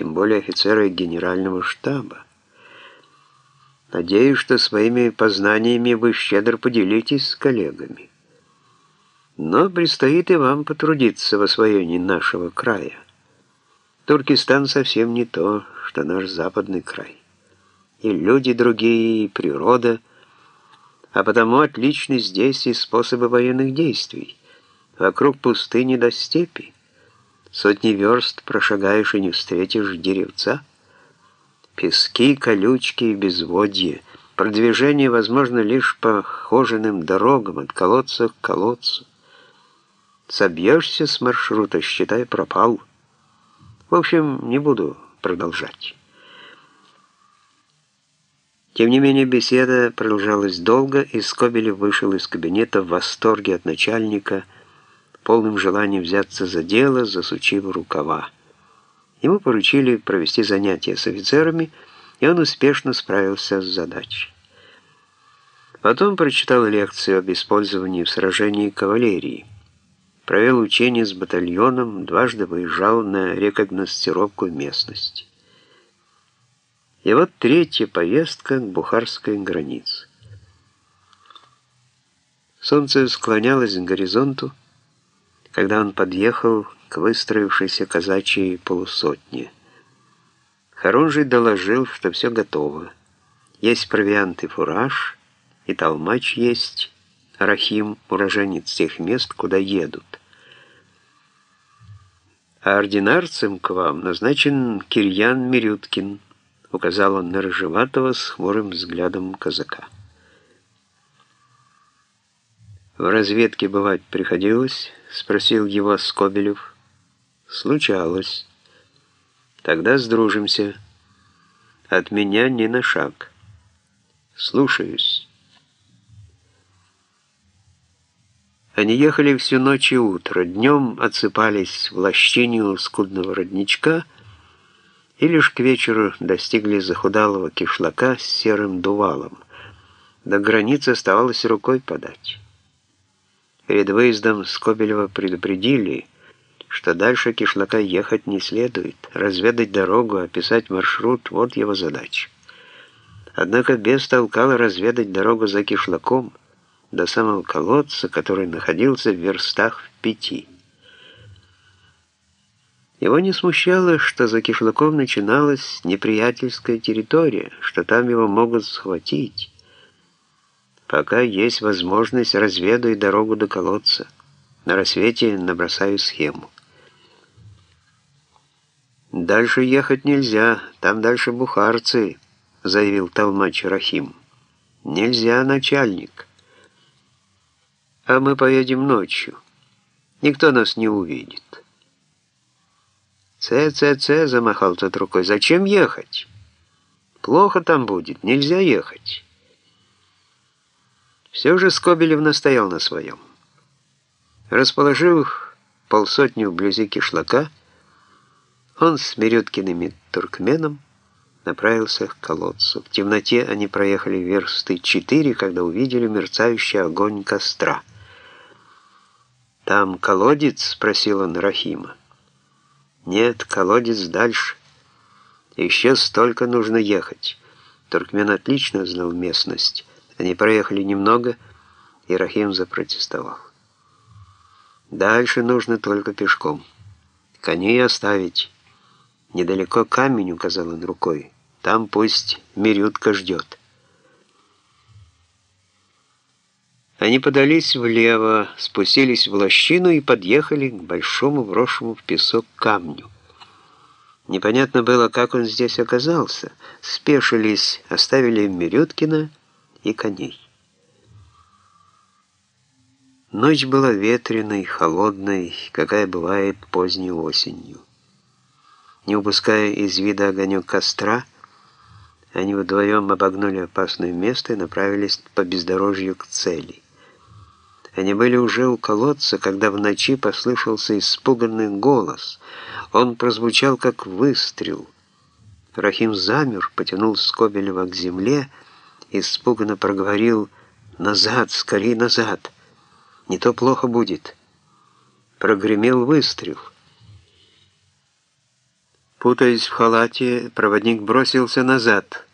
тем более офицера генерального штаба. Надеюсь, что своими познаниями вы щедро поделитесь с коллегами. Но предстоит и вам потрудиться в освоении нашего края. Туркестан совсем не то, что наш западный край. И люди другие, и природа, а потому отличны здесь и способы военных действий. Вокруг пустыни до степи. Сотни верст прошагаешь и не встретишь деревца. Пески, колючки и безводье. Продвижение возможно лишь по хоженым дорогам от колодца к колодцу. Собьешься с маршрута, считай, пропал. В общем, не буду продолжать. Тем не менее, беседа продолжалась долго, и Скобелев вышел из кабинета в восторге от начальника, полным желанием взяться за дело, засучив рукава. Ему поручили провести занятия с офицерами, и он успешно справился с задачей. Потом прочитал лекцию об использовании в сражении кавалерии. Провел учение с батальоном, дважды выезжал на рекогностировку местности. И вот третья поездка к бухарской границе. Солнце склонялось к горизонту, когда он подъехал к выстроившейся казачьей полусотне. Хорунжий доложил, что все готово. Есть провиант и фураж, и толмач есть, Рахим, уроженец тех мест, куда едут. А ординарцем к вам назначен Кирьян Мирюткин, указал он на рыжеватого с хмурым взглядом казака. В разведке бывать приходилось? — спросил его Скобелев. «Случалось. Тогда сдружимся. От меня ни на шаг. Слушаюсь». Они ехали всю ночь и утро, днем отсыпались в лощине у скудного родничка и лишь к вечеру достигли захудалого кишлака с серым дувалом. До границы оставалось рукой подать. Перед выездом Скобелева предупредили, что дальше кишлака ехать не следует. Разведать дорогу, описать маршрут – вот его задача. Однако без толкала разведать дорогу за кишлаком до самого колодца, который находился в верстах в пяти. Его не смущало, что за кишлаком начиналась неприятельская территория, что там его могут схватить. Пока есть возможность, разведаю дорогу до колодца. На рассвете набросаю схему. «Дальше ехать нельзя, там дальше бухарцы», — заявил толмач Рахим. «Нельзя, начальник. А мы поедем ночью. Никто нас не увидит». «Ц-ц-ц», — замахал тот рукой, — «зачем ехать? Плохо там будет, нельзя ехать». Все же Скобелев настоял на своем. Расположив полсотни вблизи кишлака, он с Мирюткиным и Туркменом направился к колодцу. В темноте они проехали версты четыре, когда увидели мерцающий огонь костра. «Там колодец?» — спросил он Рахима. «Нет, колодец дальше. Еще столько нужно ехать». Туркмен отлично знал местность. Они проехали немного, и Рахим запротестовал. Дальше нужно только пешком. Коней оставить. Недалеко камень, указал он рукой. Там пусть Мирютка ждет. Они подались влево, спустились в лощину и подъехали к большому вросшему в песок камню. Непонятно было, как он здесь оказался. Спешились, оставили Мирюткина и коней. Ночь была ветреной, холодной, какая бывает поздней осенью. Не упуская из вида огонек костра, они вдвоем обогнули опасное место и направились по бездорожью к цели. Они были уже у колодца, когда в ночи послышался испуганный голос. Он прозвучал, как выстрел. Рахим замер, потянул Скобелева к земле испуганно проговорил «Назад, скорей назад! Не то плохо будет!» Прогремел выстрел. Путаясь в халате, проводник бросился назад.